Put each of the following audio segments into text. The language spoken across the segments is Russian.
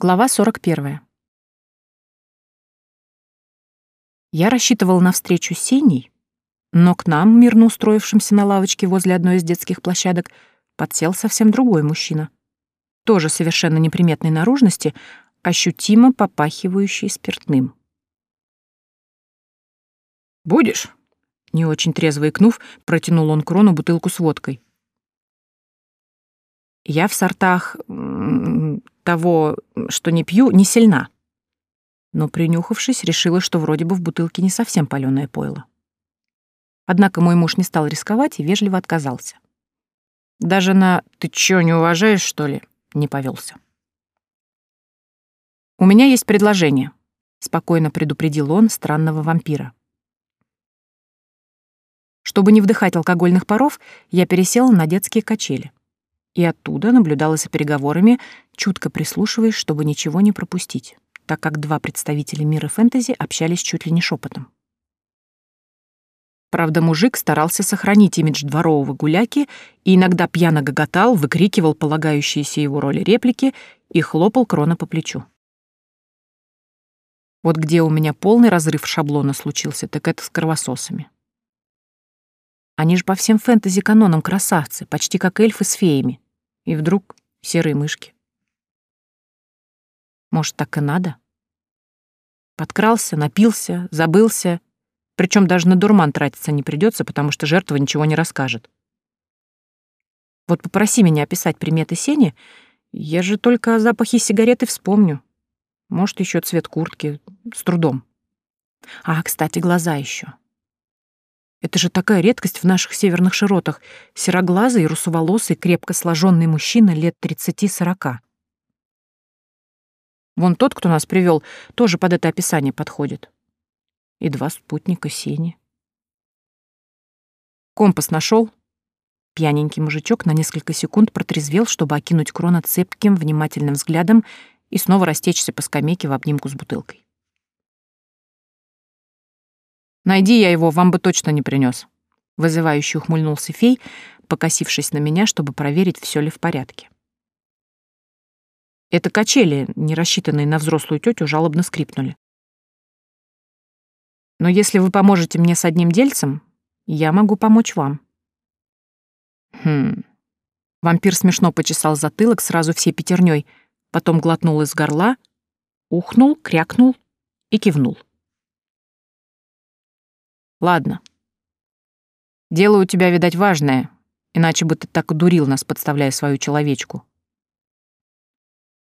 Глава 41. Я рассчитывал на встречу с Синей, но к нам, мирно устроившимся на лавочке возле одной из детских площадок, подсел совсем другой мужчина. Тоже совершенно неприметной наружности, ощутимо попахивающий спиртным. «Будешь?» Не очень трезво икнув, протянул он крону бутылку с водкой. Я в сортах того, что не пью, не сильна. Но, принюхавшись, решила, что вроде бы в бутылке не совсем палёное пойло. Однако мой муж не стал рисковать и вежливо отказался. Даже на «ты чё, не уважаешь, что ли?» не повелся. «У меня есть предложение», — спокойно предупредил он странного вампира. Чтобы не вдыхать алкогольных паров, я пересела на детские качели и оттуда наблюдала за переговорами, чутко прислушиваясь, чтобы ничего не пропустить, так как два представителя мира фэнтези общались чуть ли не шепотом. Правда, мужик старался сохранить имидж дворового гуляки и иногда пьяно гоготал, выкрикивал полагающиеся его роли реплики и хлопал крона по плечу. Вот где у меня полный разрыв шаблона случился, так это с кровососами. Они же по всем фэнтези-канонам красавцы, почти как эльфы с феями. И вдруг серые мышки. Может, так и надо? Подкрался, напился, забылся. Причем даже на дурман тратиться не придется, потому что жертва ничего не расскажет. Вот попроси меня описать приметы Сени, я же только о запахе сигареты вспомню. Может, еще цвет куртки, с трудом. А, кстати, глаза еще. Это же такая редкость в наших северных широтах. Сероглазый, русоволосый, крепко сложенный мужчина лет 30-40. Вон тот, кто нас привел, тоже под это описание подходит. И два спутника Сени. Компас нашел. Пьяненький мужичок на несколько секунд протрезвел, чтобы окинуть Крона цепким, внимательным взглядом и снова растечься по скамейке в обнимку с бутылкой. Найди я его, вам бы точно не принес. Вызывающе ухмыльнулся фей, покосившись на меня, чтобы проверить, все ли в порядке. Это качели, не рассчитанные на взрослую тетю, жалобно скрипнули. Но если вы поможете мне с одним дельцем, я могу помочь вам. Хм. Вампир смешно почесал затылок сразу всей пятерней, потом глотнул из горла, ухнул, крякнул и кивнул. Ладно. Дело у тебя, видать, важное, иначе бы ты так удурил нас, подставляя свою человечку.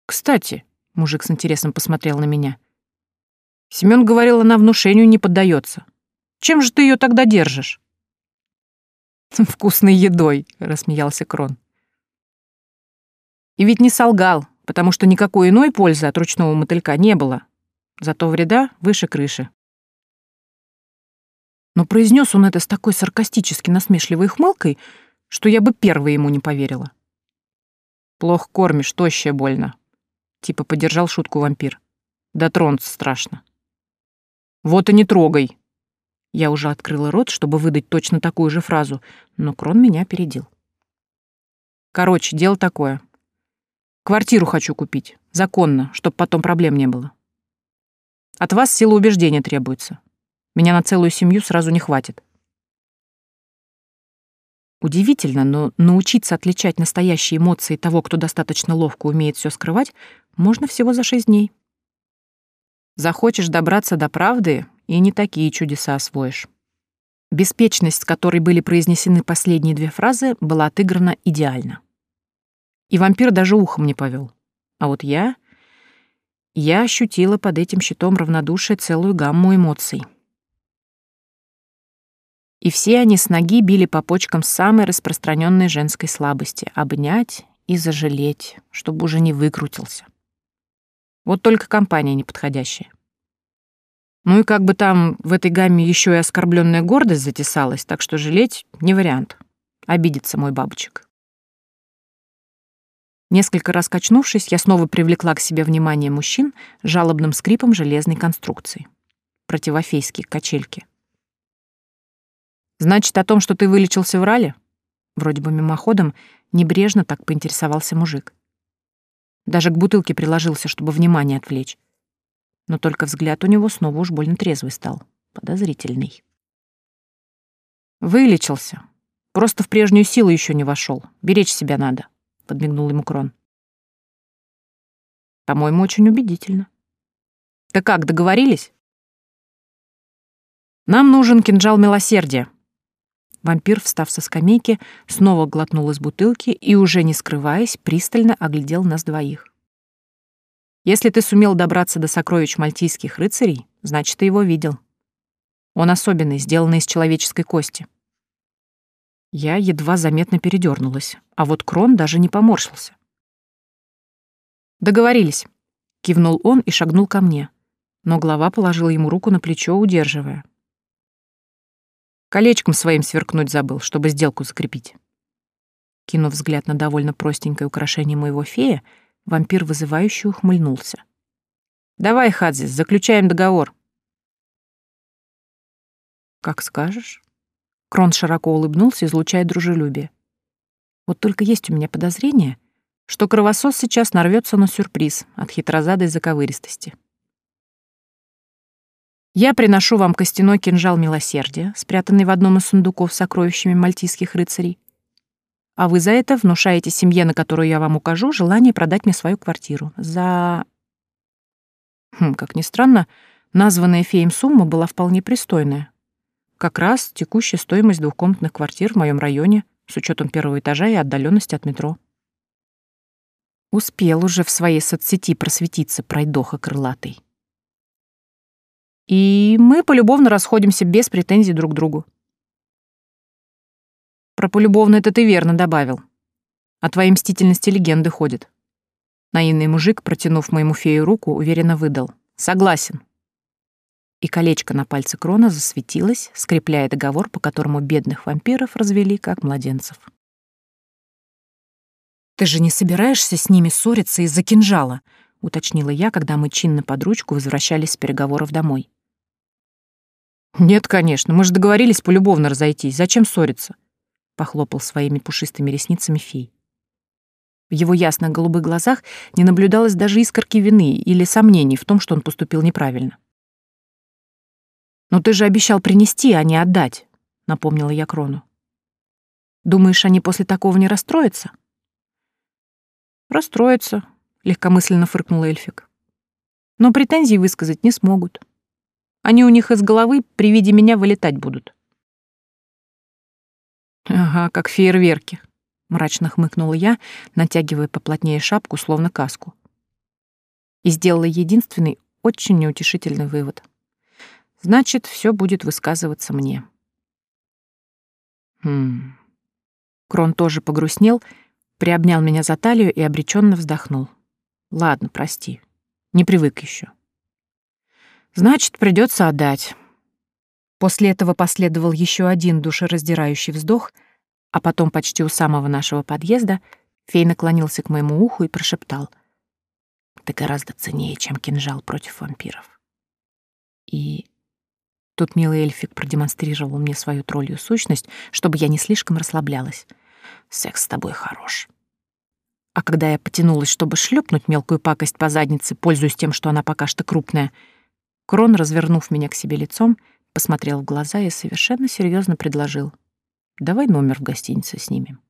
Кстати, мужик с интересом посмотрел на меня. Семён говорил, она внушению не поддается. Чем же ты ее тогда держишь? Вкусной едой, рассмеялся Крон. И ведь не солгал, потому что никакой иной пользы от ручного мотылька не было. Зато вреда выше крыши. Но произнес он это с такой саркастически насмешливой хмылкой, что я бы первой ему не поверила. «Плохо кормишь, тощая больно», — типа поддержал шутку вампир. «Дотронуться страшно». «Вот и не трогай!» Я уже открыла рот, чтобы выдать точно такую же фразу, но Крон меня опередил. «Короче, дело такое. Квартиру хочу купить, законно, чтобы потом проблем не было. От вас сила убеждения требуется. Меня на целую семью сразу не хватит. Удивительно, но научиться отличать настоящие эмоции того, кто достаточно ловко умеет все скрывать, можно всего за шесть дней. Захочешь добраться до правды, и не такие чудеса освоишь. Беспечность, с которой были произнесены последние две фразы, была отыграна идеально. И вампир даже ухом не повел. А вот я... Я ощутила под этим щитом равнодушия целую гамму эмоций и все они с ноги били по почкам самой распространенной женской слабости — обнять и зажалеть, чтобы уже не выкрутился. Вот только компания неподходящая. Ну и как бы там в этой гамме еще и оскорбленная гордость затесалась, так что жалеть — не вариант. Обидится мой бабочек. Несколько раз качнувшись, я снова привлекла к себе внимание мужчин жалобным скрипом железной конструкции. Противофейские качельки — Значит, о том, что ты вылечился в рале? Вроде бы мимоходом, небрежно так поинтересовался мужик. Даже к бутылке приложился, чтобы внимание отвлечь. Но только взгляд у него снова уж больно трезвый стал, подозрительный. «Вылечился. Просто в прежнюю силу еще не вошел. Беречь себя надо», — подмигнул ему Крон. «По-моему, очень убедительно». «Так как, договорились?» «Нам нужен кинжал милосердия». Вампир, встав со скамейки, снова глотнул из бутылки и, уже не скрываясь, пристально оглядел нас двоих. «Если ты сумел добраться до сокровищ мальтийских рыцарей, значит, ты его видел. Он особенный, сделанный из человеческой кости». Я едва заметно передернулась, а вот Крон даже не поморщился. «Договорились», — кивнул он и шагнул ко мне, но глава положил ему руку на плечо, удерживая. Колечком своим сверкнуть забыл, чтобы сделку закрепить. Кинув взгляд на довольно простенькое украшение моего фея, вампир вызывающе ухмыльнулся. «Давай, Хадзис, заключаем договор». «Как скажешь». Крон широко улыбнулся, излучая дружелюбие. «Вот только есть у меня подозрение, что кровосос сейчас нарвется на сюрприз от хитрозадой заковыристости». Я приношу вам костяной кинжал милосердия, спрятанный в одном из сундуков с сокровищами мальтийских рыцарей. А вы за это внушаете семье, на которую я вам укажу, желание продать мне свою квартиру. За... Хм, как ни странно, названная феем сумма была вполне пристойная. Как раз текущая стоимость двухкомнатных квартир в моем районе, с учетом первого этажа и отдаленности от метро. Успел уже в своей соцсети просветиться пройдоха крылатый. И мы полюбовно расходимся без претензий друг к другу. Про полюбовно это ты верно добавил. О твоей мстительности легенды ходит. Наивный мужик, протянув моему фею руку, уверенно выдал. Согласен. И колечко на пальце крона засветилось, скрепляя договор, по которому бедных вампиров развели как младенцев. «Ты же не собираешься с ними ссориться из-за кинжала?» — уточнила я, когда мы чинно под ручку возвращались с переговоров домой. «Нет, конечно, мы же договорились полюбовно разойтись. Зачем ссориться?» — похлопал своими пушистыми ресницами фей. В его ясных голубых глазах не наблюдалось даже искорки вины или сомнений в том, что он поступил неправильно. «Но ты же обещал принести, а не отдать», — напомнила я Крону. «Думаешь, они после такого не расстроятся?» «Расстроятся», — легкомысленно фыркнул эльфик. «Но претензий высказать не смогут». Они у них из головы при виде меня вылетать будут. Ага, как фейерверки, мрачно хмыкнула я, натягивая поплотнее шапку, словно каску. И сделала единственный, очень неутешительный вывод. Значит, все будет высказываться мне. Хм. Крон тоже погрустнел, приобнял меня за талию и обреченно вздохнул. Ладно, прости. Не привык еще. Значит, придется отдать. После этого последовал еще один душераздирающий вздох, а потом почти у самого нашего подъезда фей наклонился к моему уху и прошептал. «Ты гораздо ценнее, чем кинжал против вампиров». И тут милый эльфик продемонстрировал мне свою троллью сущность, чтобы я не слишком расслаблялась. «Секс с тобой хорош». А когда я потянулась, чтобы шлепнуть мелкую пакость по заднице, пользуясь тем, что она пока что крупная — Крон, развернув меня к себе лицом, посмотрел в глаза и совершенно серьезно предложил. «Давай номер в гостинице снимем».